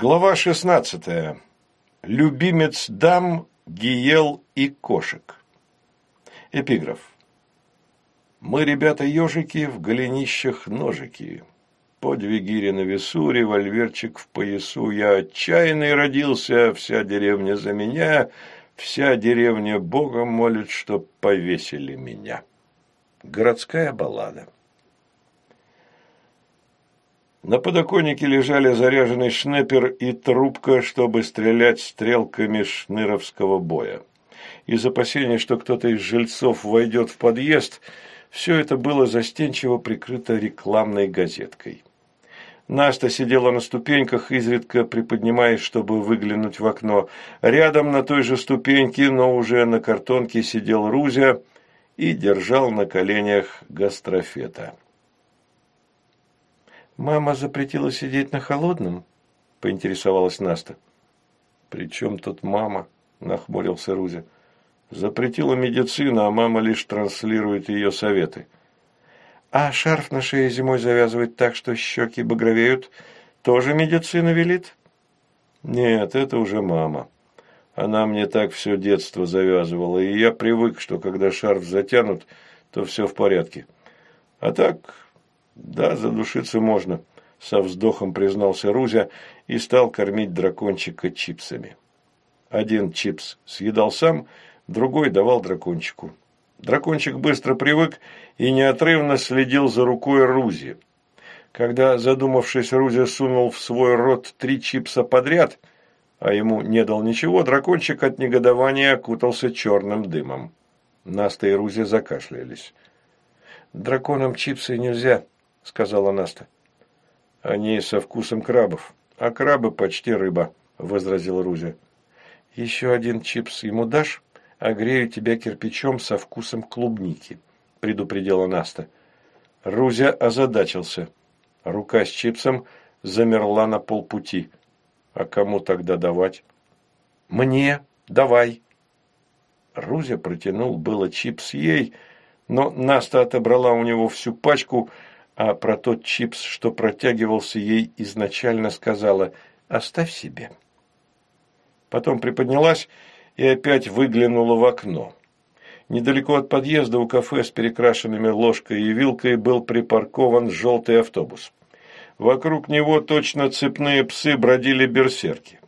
Глава 16. Любимец дам, гиел и кошек. Эпиграф. Мы, ребята, ежики, в голенищах ножики. Подвигири на весу, револьверчик в поясу. Я отчаянный родился, вся деревня за меня, вся деревня Бога молит, чтоб повесили меня. Городская баллада. На подоконнике лежали заряженный шнеппер и трубка, чтобы стрелять стрелками шныровского боя. Из опасения, что кто-то из жильцов войдет в подъезд, все это было застенчиво прикрыто рекламной газеткой. Наста сидела на ступеньках, изредка приподнимаясь, чтобы выглянуть в окно. Рядом на той же ступеньке, но уже на картонке сидел Рузя и держал на коленях гастрофета. «Мама запретила сидеть на холодном?» – поинтересовалась Наста. «При чем тут мама?» – нахмурился Рузя. «Запретила медицина, а мама лишь транслирует ее советы». «А шарф на шее зимой завязывать так, что щеки багровеют, тоже медицина велит?» «Нет, это уже мама. Она мне так все детство завязывала, и я привык, что когда шарф затянут, то все в порядке. А так «Да, задушиться можно», – со вздохом признался Рузя и стал кормить дракончика чипсами. Один чипс съедал сам, другой давал дракончику. Дракончик быстро привык и неотрывно следил за рукой Рузи. Когда, задумавшись, Рузя сунул в свой рот три чипса подряд, а ему не дал ничего, дракончик от негодования окутался черным дымом. Наста и Рузя закашлялись. «Драконам чипсы нельзя», – сказала Наста. «Они со вкусом крабов, а крабы почти рыба», – возразил Рузя. «Еще один чипс ему дашь, а грею тебя кирпичом со вкусом клубники», – предупредила Наста. Рузя озадачился. Рука с чипсом замерла на полпути. А кому тогда давать? «Мне давай». Рузя протянул было чипс ей, но Наста отобрала у него всю пачку – а про тот чипс, что протягивался ей, изначально сказала «оставь себе». Потом приподнялась и опять выглянула в окно. Недалеко от подъезда у кафе с перекрашенными ложкой и вилкой был припаркован желтый автобус. Вокруг него точно цепные псы бродили берсерки.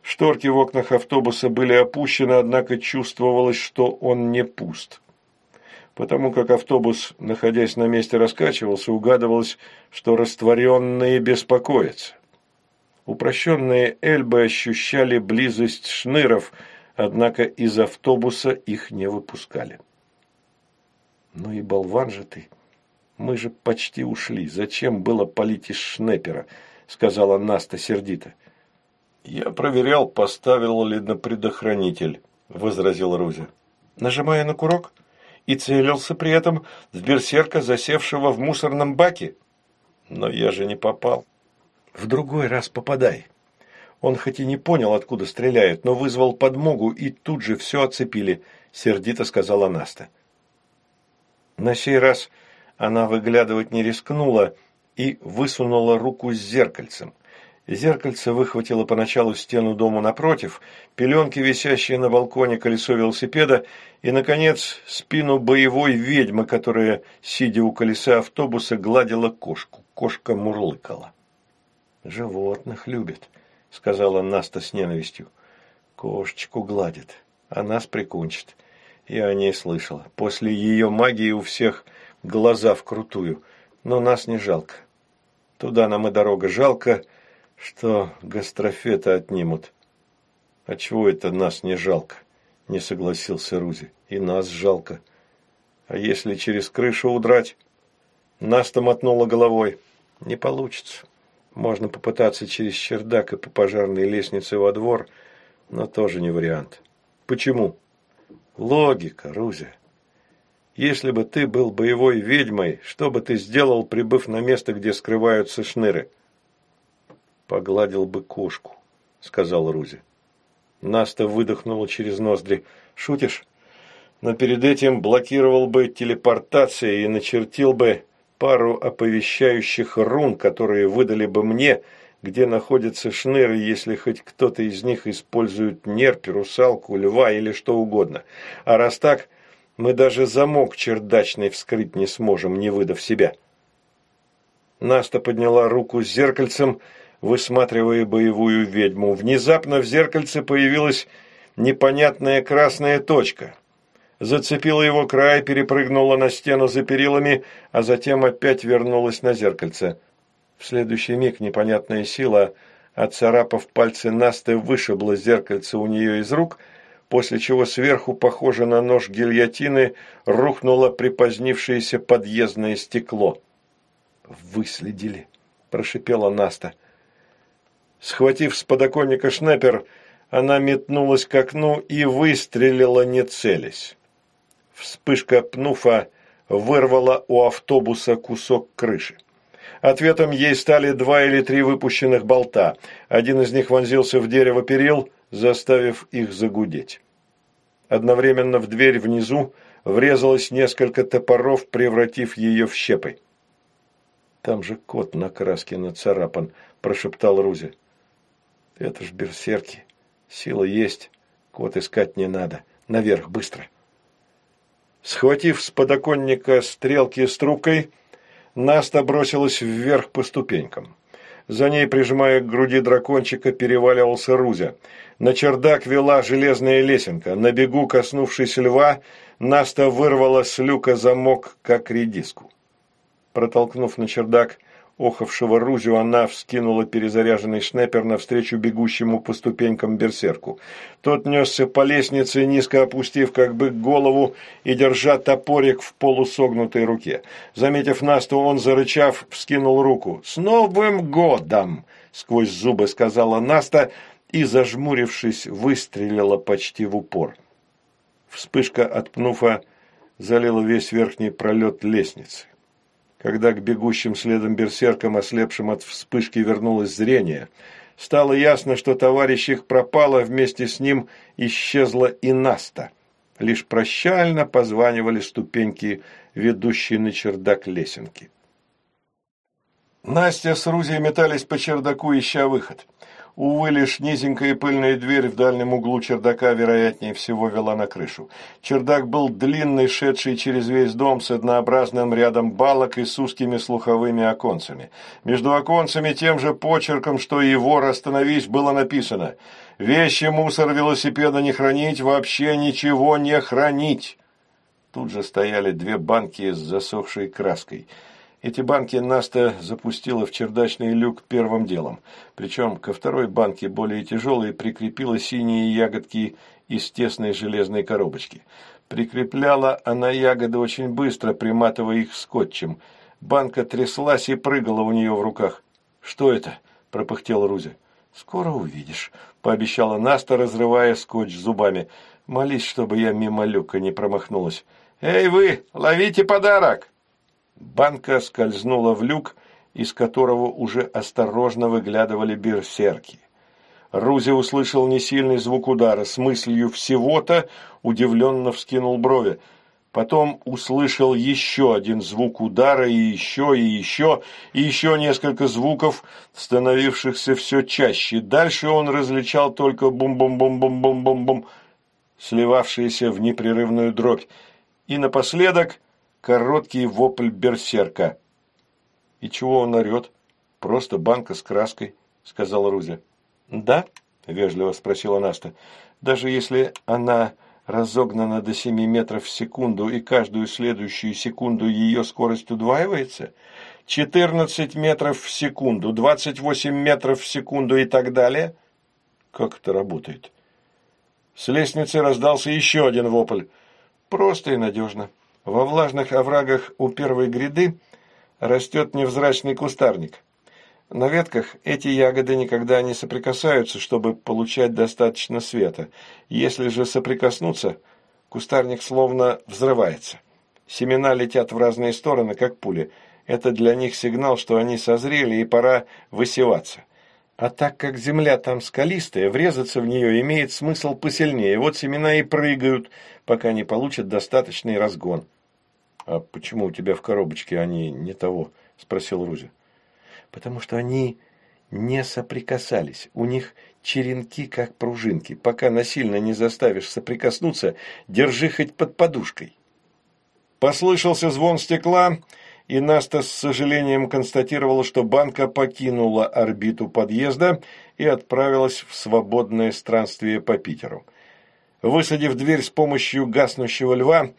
Шторки в окнах автобуса были опущены, однако чувствовалось, что он не пуст потому как автобус, находясь на месте, раскачивался, угадывалось, что растворенные беспокоятся. Упрощенные Эльбы ощущали близость шныров, однако из автобуса их не выпускали. «Ну и болван же ты! Мы же почти ушли. Зачем было палить из шнепера?» – сказала Наста сердито. «Я проверял, поставил ли на предохранитель», – возразил Рузя. «Нажимая на курок?» И целился при этом в берсерка, засевшего в мусорном баке. Но я же не попал. В другой раз попадай. Он хоть и не понял, откуда стреляют, но вызвал подмогу, и тут же все оцепили, сердито сказала Наста. На сей раз она выглядывать не рискнула и высунула руку с зеркальцем. Зеркальце выхватило поначалу стену дома напротив, пеленки, висящие на балконе, колесо велосипеда и, наконец, спину боевой ведьмы, которая, сидя у колеса автобуса, гладила кошку. Кошка мурлыкала. «Животных любит», — сказала Наста с ненавистью. «Кошечку гладит, а нас прикончит». Я о ней слышала. После ее магии у всех глаза вкрутую, но нас не жалко. Туда нам и дорога жалко, — что гастрофета отнимут. А чего это нас не жалко? Не согласился Рузи. И нас жалко. А если через крышу удрать? Наста мотнула головой. Не получится. Можно попытаться через чердак и по пожарной лестнице во двор, но тоже не вариант. Почему? Логика, Рузя. Если бы ты был боевой ведьмой, что бы ты сделал, прибыв на место, где скрываются шныры? «Погладил бы кошку», — сказал Рузи. Наста выдохнула через ноздри. «Шутишь? Но перед этим блокировал бы телепортация и начертил бы пару оповещающих рун, которые выдали бы мне, где находятся шныры, если хоть кто-то из них использует нерпи, русалку, льва или что угодно. А раз так, мы даже замок чердачный вскрыть не сможем, не выдав себя. Наста подняла руку с зеркальцем, высматривая боевую ведьму. Внезапно в зеркальце появилась непонятная красная точка. Зацепила его край, перепрыгнула на стену за перилами, а затем опять вернулась на зеркальце. В следующий миг непонятная сила, отцарапав пальцы Насты, вышибла зеркальце у нее из рук, после чего сверху, похоже на нож гильотины, рухнуло припозднившееся подъездное стекло. «Выследили», – прошипела Наста. Схватив с подоконника шнеппер, она метнулась к окну и выстрелила, не целясь. Вспышка пнуфа вырвала у автобуса кусок крыши. Ответом ей стали два или три выпущенных болта. Один из них вонзился в дерево перил, заставив их загудеть. Одновременно в дверь внизу врезалось несколько топоров, превратив ее в щепы. «Там же кот на краске нацарапан», – прошептал Рузи. «Это ж берсерки. Сила есть. Кот искать не надо. Наверх, быстро!» Схватив с подоконника стрелки с трубкой, Наста бросилась вверх по ступенькам. За ней, прижимая к груди дракончика, переваливался Рузя. На чердак вела железная лесенка. На бегу, коснувшись льва, Наста вырвала с люка замок, как редиску. Протолкнув на чердак охавшего Рузю, она вскинула перезаряженный шнеппер навстречу бегущему по ступенькам берсерку. Тот несся по лестнице, низко опустив как бы голову и держа топорик в полусогнутой руке. Заметив Насту, он, зарычав, вскинул руку. «С Новым годом!» — сквозь зубы сказала Наста и, зажмурившись, выстрелила почти в упор. Вспышка от пнуфа залила весь верхний пролет лестницы. Когда к бегущим следом берсеркам, ослепшим от вспышки, вернулось зрение, стало ясно, что товарищ их пропал, а вместе с ним исчезла и Наста. Лишь прощально позванивали ступеньки, ведущие на чердак лесенки. Настя с Рузей метались по чердаку, ища выход. Увы, лишь низенькая пыльная дверь в дальнем углу чердака, вероятнее всего, вела на крышу. Чердак был длинный, шедший через весь дом с однообразным рядом балок и с узкими слуховыми оконцами. Между оконцами тем же почерком, что и «Вор, остановись!» было написано «Вещи, мусор, велосипеда не хранить, вообще ничего не хранить!» Тут же стояли две банки с засохшей краской – эти банки Наста запустила в чердачный люк первым делом. Причем ко второй банке, более тяжелой, прикрепила синие ягодки из тесной железной коробочки. Прикрепляла она ягоды очень быстро, приматывая их скотчем. Банка тряслась и прыгала у нее в руках. «Что это?» – пропыхтел Рузя. «Скоро увидишь», – пообещала Наста, разрывая скотч зубами. «Молись, чтобы я мимо люка не промахнулась». «Эй вы, ловите подарок!» Банка скользнула в люк, из которого уже осторожно выглядывали берсерки. Рузи услышал несильный звук удара, с мыслью «всего-то» удивленно вскинул брови. Потом услышал еще один звук удара, и еще, и еще, и еще несколько звуков, становившихся все чаще. Дальше он различал только бум-бум-бум-бум-бум-бум-бум, сливавшиеся в непрерывную дробь. И напоследок короткий вопль берсерка. «И чего он орет? Просто банка с краской», — сказал Рузя. «Да?» — вежливо спросила Наста. «Даже если она разогнана до семи метров в секунду, и каждую следующую секунду ее скорость удваивается? Четырнадцать метров в секунду, двадцать восемь метров в секунду и так далее?» «Как это работает?» С лестницы раздался еще один вопль. «Просто и надежно. Во влажных оврагах у первой гряды растет невзрачный кустарник. На ветках эти ягоды никогда не соприкасаются, чтобы получать достаточно света. Если же соприкоснуться, кустарник словно взрывается. Семена летят в разные стороны, как пули. Это для них сигнал, что они созрели и пора высеваться. А так как земля там скалистая, врезаться в нее имеет смысл посильнее. Вот семена и прыгают, пока не получат достаточный разгон. «А почему у тебя в коробочке они не того?» – спросил Рузи. «Потому что они не соприкасались. У них черенки, как пружинки. Пока насильно не заставишь соприкоснуться, держи хоть под подушкой. Послышался звон стекла, и Наста с сожалением констатировала, что банка покинула орбиту подъезда и отправилась в свободное странствие по Питеру. Высадив дверь с помощью гаснущего льва,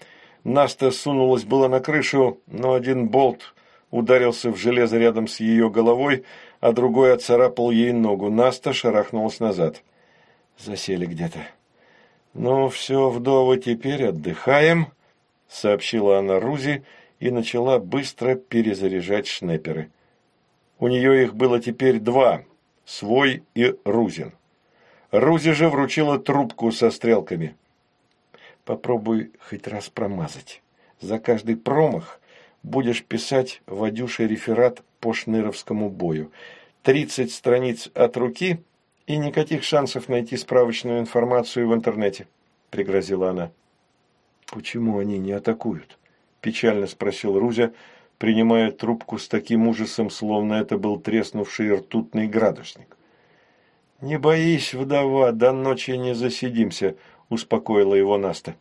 Наста сунулась было на крышу, но один болт ударился в железо рядом с ее головой, а другой отцарапал ей ногу. Наста шарахнулась назад. Засели где-то. «Ну, все, вдовы, теперь отдыхаем», — сообщила она Рузи и начала быстро перезаряжать шнеперы. У нее их было теперь два — свой и Рузин. Рузи же вручила трубку со стрелками. «Попробуй хоть раз промазать. За каждый промах будешь писать Вадюше реферат по шныровскому бою. Тридцать страниц от руки и никаких шансов найти справочную информацию в интернете», – пригрозила она. «Почему они не атакуют?» – печально спросил Рузя, принимая трубку с таким ужасом, словно это был треснувший ртутный градусник. «Не боись, вдова, до ночи не засидимся», – успокоила его Наста.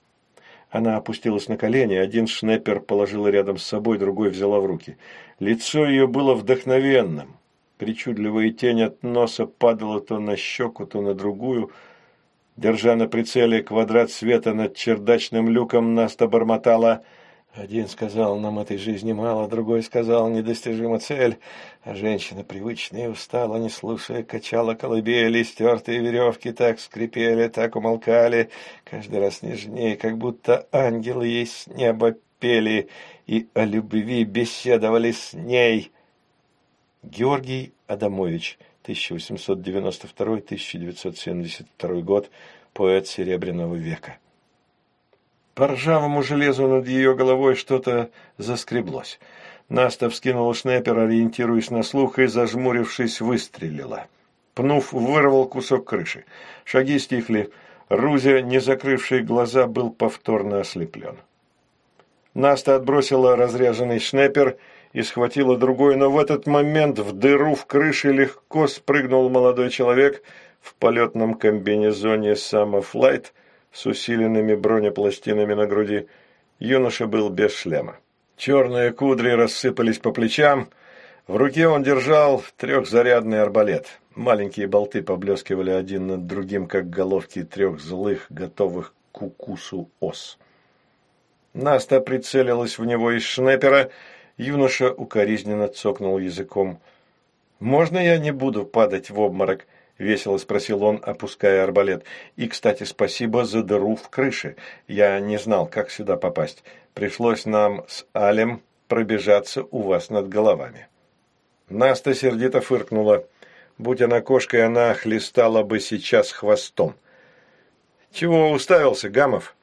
Она опустилась на колени, один шнеппер положила рядом с собой, другой взяла в руки. Лицо ее было вдохновенным. Причудливая тень от носа падала то на щеку, то на другую. Держа на прицеле квадрат света над чердачным люком, Наста бормотала – один сказал, нам этой жизни мало, другой сказал, недостижима цель. А женщина, привычная и устала, не слушая, качала колыбели, стертые веревки так скрипели, так умолкали, каждый раз нежнее, как будто ангелы ей с неба пели и о любви беседовали с ней. Георгий Адамович, 1892-1972 год, поэт Серебряного века. По ржавому железу над ее головой что-то заскреблось. Наста вскинула шнепер, ориентируясь на слух, и, зажмурившись, выстрелила. Пнув, вырвал кусок крыши. Шаги стихли. Рузя, не закрывший глаза, был повторно ослеплен. Наста отбросила разряженный шнепер и схватила другой, но в этот момент в дыру в крыше легко спрыгнул молодой человек в полетном комбинезоне «Самофлайт», с усиленными бронепластинами на груди. Юноша был без шлема. Черные кудри рассыпались по плечам. В руке он держал трехзарядный арбалет. Маленькие болты поблескивали один над другим, как головки трех злых, готовых к укусу ос. Наста прицелилась в него из шнепера. Юноша укоризненно цокнул языком. «Можно я не буду падать в обморок?» – весело спросил он, опуская арбалет. «И, кстати, спасибо за дыру в крыше. Я не знал, как сюда попасть. Пришлось нам с Алем пробежаться у вас над головами». Наста сердито фыркнула. Будь она кошкой, она хлестала бы сейчас хвостом. «Чего уставился, Гамов?»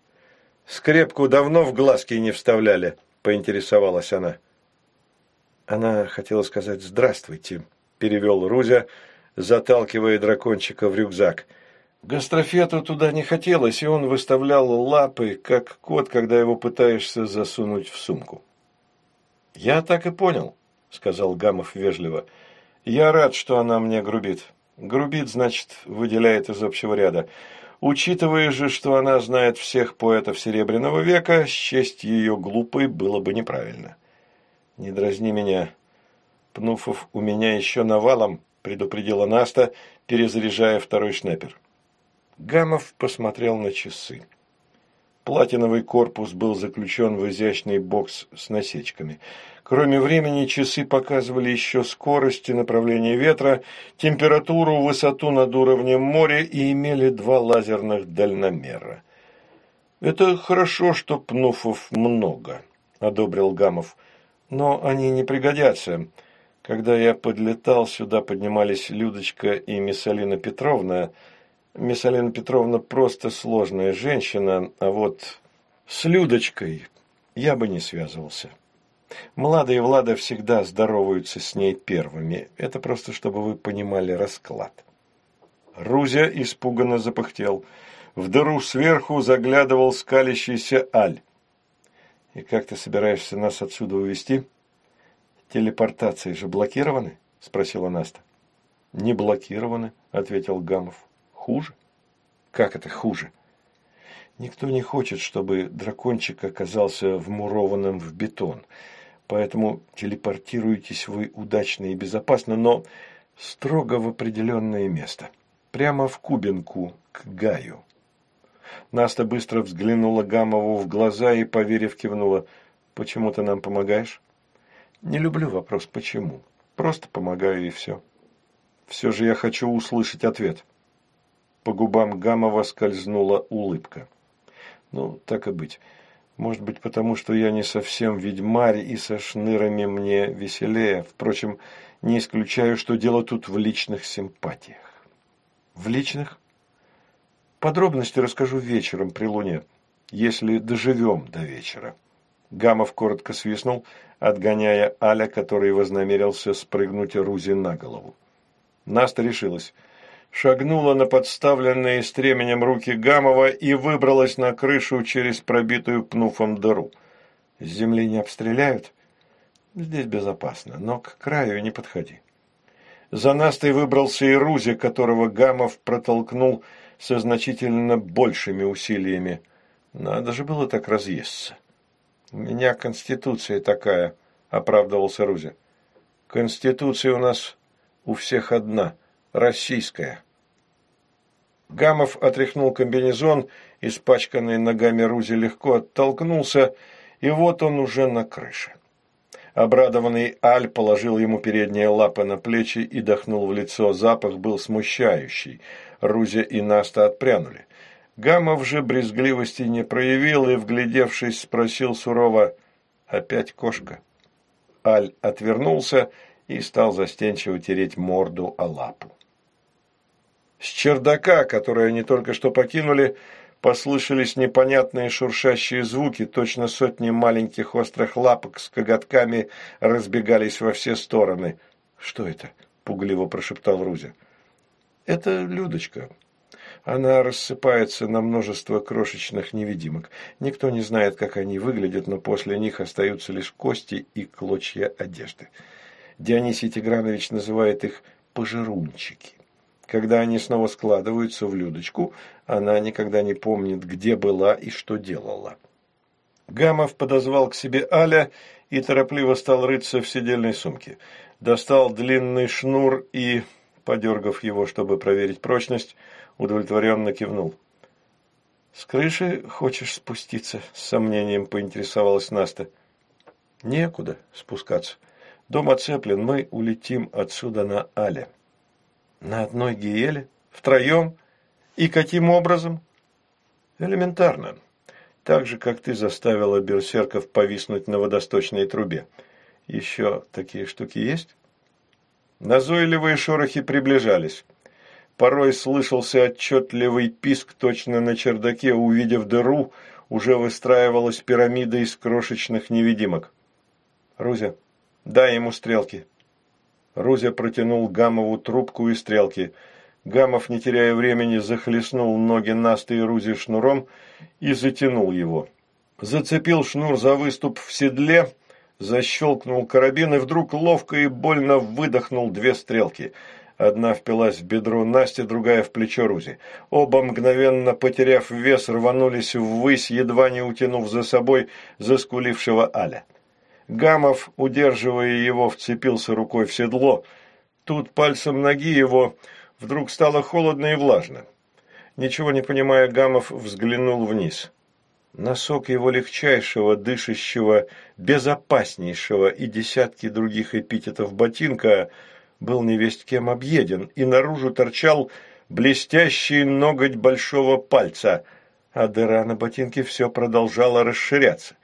«Скрепку давно в глазки не вставляли», – поинтересовалась она. Она хотела сказать «здравствуйте», – перевел Рузя, – заталкивая дракончика в рюкзак. Гастрофету туда не хотелось, и он выставлял лапы, как кот, когда его пытаешься засунуть в сумку. «Я так и понял», — сказал Гамов вежливо. «Я рад, что она мне грубит. Грубит, значит, выделяет из общего ряда. Учитывая же, что она знает всех поэтов Серебряного века, счесть ее глупой было бы неправильно. Не дразни меня. Пнуфов у меня еще навалом, предупредила Наста, перезаряжая второй шнепер. Гамов посмотрел на часы. Платиновый корпус был заключен в изящный бокс с насечками. Кроме времени, часы показывали еще скорость и направление ветра, температуру, высоту над уровнем моря и имели два лазерных дальномера. «Это хорошо, что пнуфов много», – одобрил Гамов. «Но они не пригодятся. Когда я подлетал, сюда поднимались Людочка и Миссалина Петровна. Миссалина Петровна просто сложная женщина, а вот с Людочкой я бы не связывался. Млада и Влада всегда здороваются с ней первыми. Это просто, чтобы вы понимали расклад. Рузя испуганно запыхтел. В дыру сверху заглядывал скалящийся Аль. «И как ты собираешься нас отсюда увезти?» Телепортации же блокированы?» – спросила Наста. «Не блокированы», – ответил Гамов. «Хуже?» «Как это хуже?» «Никто не хочет, чтобы дракончик оказался вмурованным в бетон, поэтому телепортируетесь вы удачно и безопасно, но строго в определенное место, прямо в Кубинку, к Гаю». Наста быстро взглянула Гамову в глаза и, поверив, кивнула. «Почему ты нам помогаешь?» «Не люблю вопрос «почему». Просто помогаю и все». «Все же я хочу услышать ответ». По губам Гамова скользнула улыбка. «Ну, так и быть. Может быть, потому что я не совсем ведьмарь, и со шнырами мне веселее. Впрочем, не исключаю, что дело тут в личных симпатиях». «В личных?» Подробности расскажу вечером при луне, если доживем до вечера. Гамов коротко свистнул, отгоняя Аля, который вознамерился спрыгнуть Рузи на голову. Наста решилась. Шагнула на подставленные стременем руки Гамова и выбралась на крышу через пробитую пнуфом дыру. С земли не обстреляют? Здесь безопасно, но к краю не подходи. За Настой выбрался и Рузи, которого Гамов протолкнул со значительно большими усилиями. Надо же было так разъесться. «У меня конституция такая», – оправдывался Рузи. «Конституция у нас у всех одна, российская». Гамов отряхнул комбинезон, испачканный ногами Рузи легко оттолкнулся, и вот он уже на крыше. Обрадованный Аль положил ему передние лапы на плечи и дохнул в лицо. Запах был смущающий – Рузя и Наста отпрянули. Гамов же брезгливости не проявил и, вглядевшись, спросил сурово «Опять кошка?». Аль отвернулся и стал застенчиво тереть морду о лапу. С чердака, который они только что покинули, послышались непонятные шуршащие звуки, точно сотни маленьких острых лапок с коготками разбегались во все стороны. «Что это?» – пугливо прошептал Рузя. Это Людочка. Она рассыпается на множество крошечных невидимок. Никто не знает, как они выглядят, но после них остаются лишь кости и клочья одежды. Дионисий Тигранович называет их «пожирунчики». Когда они снова складываются в Людочку, она никогда не помнит, где была и что делала. Гамов подозвал к себе Аля и торопливо стал рыться в сидельной сумке. Достал длинный шнур и подергав его, чтобы проверить прочность, удовлетворенно кивнул. «С крыши хочешь спуститься?» – с сомнением поинтересовалась Наста. «Некуда спускаться. Дом оцеплен, мы улетим отсюда на Але». «На одной гиеле? Втроем? И каким образом?» «Элементарно. Так же, как ты заставила берсерков повиснуть на водосточной трубе. Еще такие штуки есть?» Назойливые шорохи приближались. Порой слышался отчетливый писк точно на чердаке, увидев дыру, уже выстраивалась пирамида из крошечных невидимок. «Рузя, дай ему стрелки». Рузя протянул Гамову трубку и стрелки. Гамов, не теряя времени, захлестнул ноги Насты и Рузи шнуром и затянул его. Зацепил шнур за выступ в седле – защелкнул карабин и вдруг ловко и больно выдохнул две стрелки. Одна впилась в бедро Насти, другая в плечо Рузи. Оба, мгновенно потеряв вес, рванулись ввысь, едва не утянув за собой заскулившего Аля. Гамов, удерживая его, вцепился рукой в седло. Тут пальцем ноги его вдруг стало холодно и влажно. Ничего не понимая, Гамов взглянул вниз. Носок его легчайшего, дышащего, безопаснейшего и десятки других эпитетов ботинка был невесть кем объеден, и наружу торчал блестящий ноготь большого пальца, а дыра на ботинке все продолжала расширяться.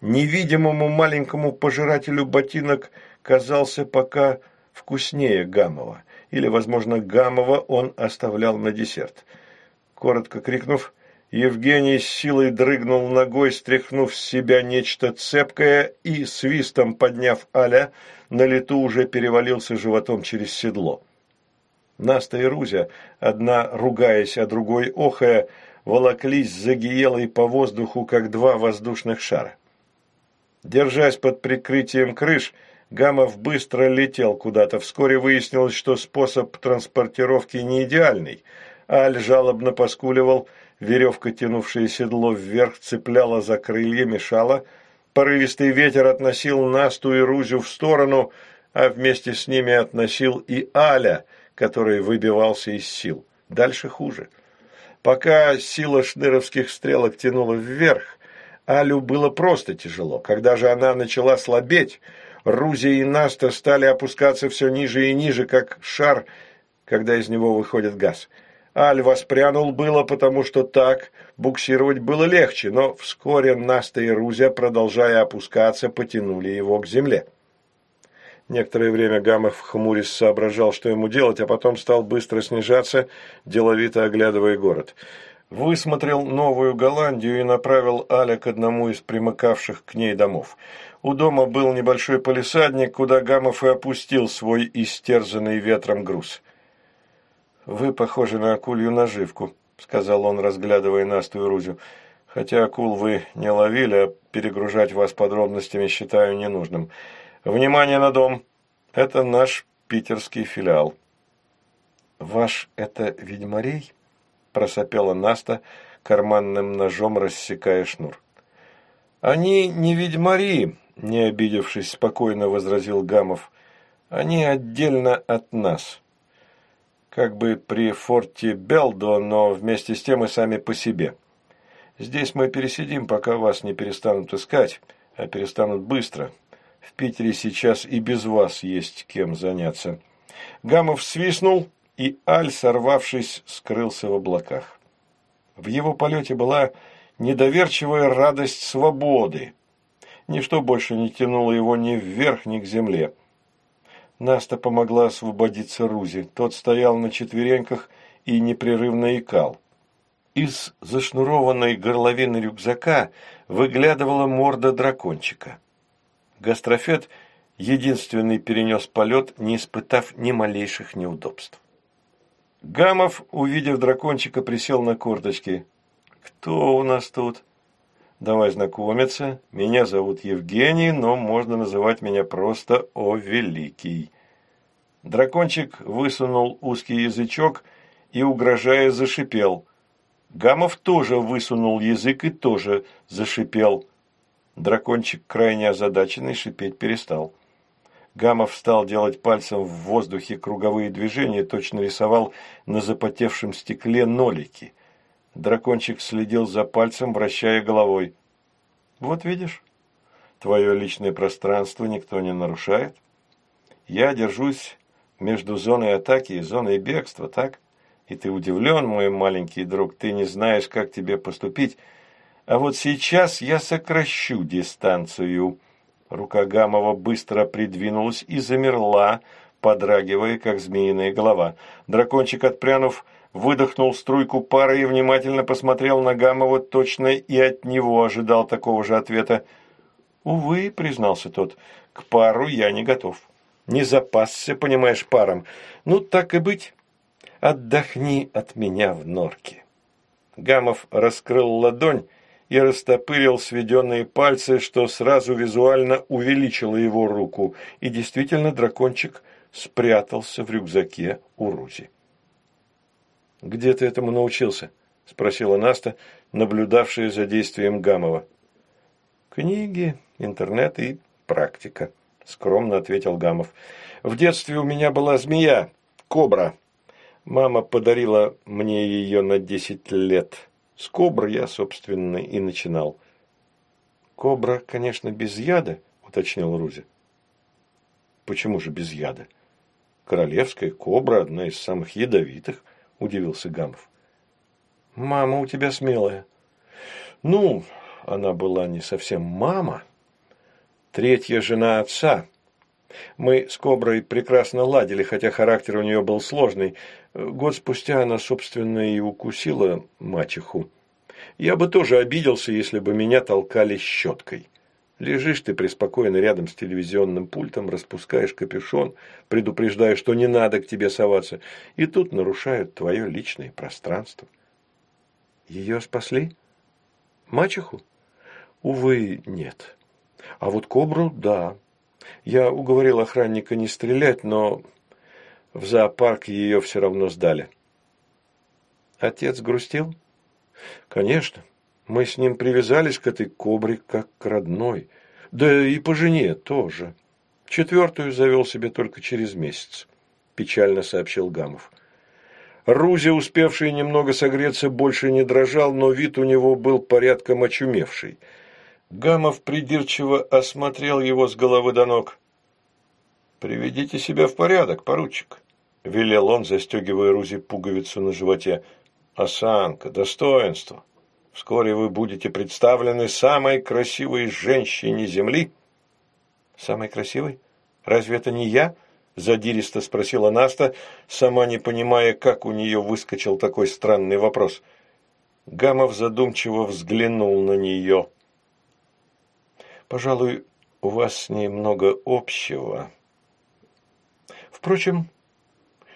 Невидимому маленькому пожирателю ботинок казался пока вкуснее Гамова, или, возможно, Гамова он оставлял на десерт. Коротко крикнув Евгений с силой дрыгнул ногой, стряхнув с себя нечто цепкое и, свистом подняв Аля, на лету уже перевалился животом через седло. Наста и Рузя, одна ругаясь, а другой охая, волоклись за Гиелой по воздуху, как два воздушных шара. Держась под прикрытием крыш, Гамов быстро летел куда-то. Вскоре выяснилось, что способ транспортировки не идеальный. Аль жалобно поскуливал, веревка, тянувшая седло вверх, цепляла за крылья, мешала. Порывистый ветер относил Насту и Рузю в сторону, а вместе с ними относил и Аля, который выбивался из сил. Дальше хуже. Пока сила шныровских стрелок тянула вверх, Алю было просто тяжело. Когда же она начала слабеть, Рузи и Наста стали опускаться все ниже и ниже, как шар, когда из него выходит газ. Аль воспрянул было, потому что так буксировать было легче, но вскоре Наста и Рузя, продолжая опускаться, потянули его к земле. Некоторое время Гамов хмурясь соображал, что ему делать, а потом стал быстро снижаться, деловито оглядывая город. Высмотрел Новую Голландию и направил Аля к одному из примыкавших к ней домов. У дома был небольшой полисадник, куда Гамов и опустил свой истерзанный ветром груз. «Вы похожи на акулью наживку», — сказал он, разглядывая Насту и Рузю. «Хотя акул вы не ловили, а перегружать вас подробностями считаю ненужным. Внимание на дом! Это наш питерский филиал». «Ваш это ведьмарей?» – просопела Наста, карманным ножом рассекая шнур. «Они не ведьмари», – не обидевшись, спокойно возразил Гамов. «Они отдельно от нас. Как бы при форте Белдо, но вместе с тем и сами по себе. Здесь мы пересидим, пока вас не перестанут искать, а перестанут быстро. В Питере сейчас и без вас есть кем заняться». Гамов свистнул, и Аль, сорвавшись, скрылся в облаках. В его полете была недоверчивая радость свободы. Ничто больше не тянуло его ни вверх, ни к земле. Наста помогла освободиться Рузи. Тот стоял на четвереньках и непрерывно икал. Из зашнурованной горловины рюкзака выглядывала морда дракончика. Гастрофет единственный перенес полет, не испытав ни малейших неудобств. Гамов, увидев дракончика, присел на корточки. «Кто у нас тут?» «Давай знакомиться. Меня зовут Евгений, но можно называть меня просто О Великий». Дракончик высунул узкий язычок и, угрожая, зашипел. Гамов тоже высунул язык и тоже зашипел. Дракончик, крайне озадаченный, шипеть перестал. Гамов стал делать пальцем в воздухе круговые движения, точно рисовал на запотевшем стекле нолики. Дракончик следил за пальцем, вращая головой. «Вот видишь, твое личное пространство никто не нарушает. Я держусь между зоной атаки и зоной бегства, так? И ты удивлен, мой маленький друг, ты не знаешь, как тебе поступить. А вот сейчас я сокращу дистанцию». Рука Гамова быстро придвинулась и замерла, подрагивая, как змеиная голова. Дракончик, отпрянув, выдохнул струйку пары и внимательно посмотрел на Гамова, точно и от него ожидал такого же ответа. «Увы», — признался тот, — «к пару я не готов. Не запасся, понимаешь, паром. Ну, так и быть. Отдохни от меня в норке». Гамов раскрыл ладонь, и растопырил сведенные пальцы, что сразу визуально увеличило его руку, и действительно дракончик спрятался в рюкзаке у Рузи. «Где ты этому научился?» – спросила Наста, наблюдавшая за действием Гамова. «Книги, интернет и практика», – скромно ответил Гамов. «В детстве у меня была змея, кобра. Мама подарила мне ее на десять лет». С кобры я, собственно, и начинал. «Кобра, конечно, без яда», – уточнил Рузи. «Почему же без яда?» «Королевская кобра – одна из самых ядовитых», – удивился Гамов. «Мама у тебя смелая». «Ну, она была не совсем мама. Третья жена отца. Мы с Коброй прекрасно ладили, хотя характер у нее был сложный. Год спустя она, собственно, и укусила мачеху. Я бы тоже обиделся, если бы меня толкали щеткой. Лежишь ты преспокойно рядом с телевизионным пультом, распускаешь капюшон, предупреждая, что не надо к тебе соваться, и тут нарушают твое личное пространство. Ее спасли? Мачеху? Увы, нет. А вот кобру – да. Я уговорил охранника не стрелять, но в зоопарк ее все равно сдали. Отец грустил? Конечно. Мы с ним привязались к этой кобре как к родной. Да и по жене тоже. Четвертую завел себе только через месяц, печально сообщил Гамов. Рузи, успевший немного согреться, больше не дрожал, но вид у него был порядком очумевший. Гамов придирчиво осмотрел его с головы до ног. «Приведите себя в порядок, поручик», – велел он, застегивая Рузи пуговицу на животе. «Осанка, достоинство. Вскоре вы будете представлены самой красивой женщине Земли». «Самой красивой? Разве это не я?» – задиристо спросила Наста, сама не понимая, как у нее выскочил такой странный вопрос. Гамов задумчиво взглянул на нее. «Пожалуй, у вас с ней много общего. Впрочем,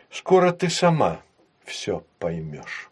скоро ты сама все поймешь».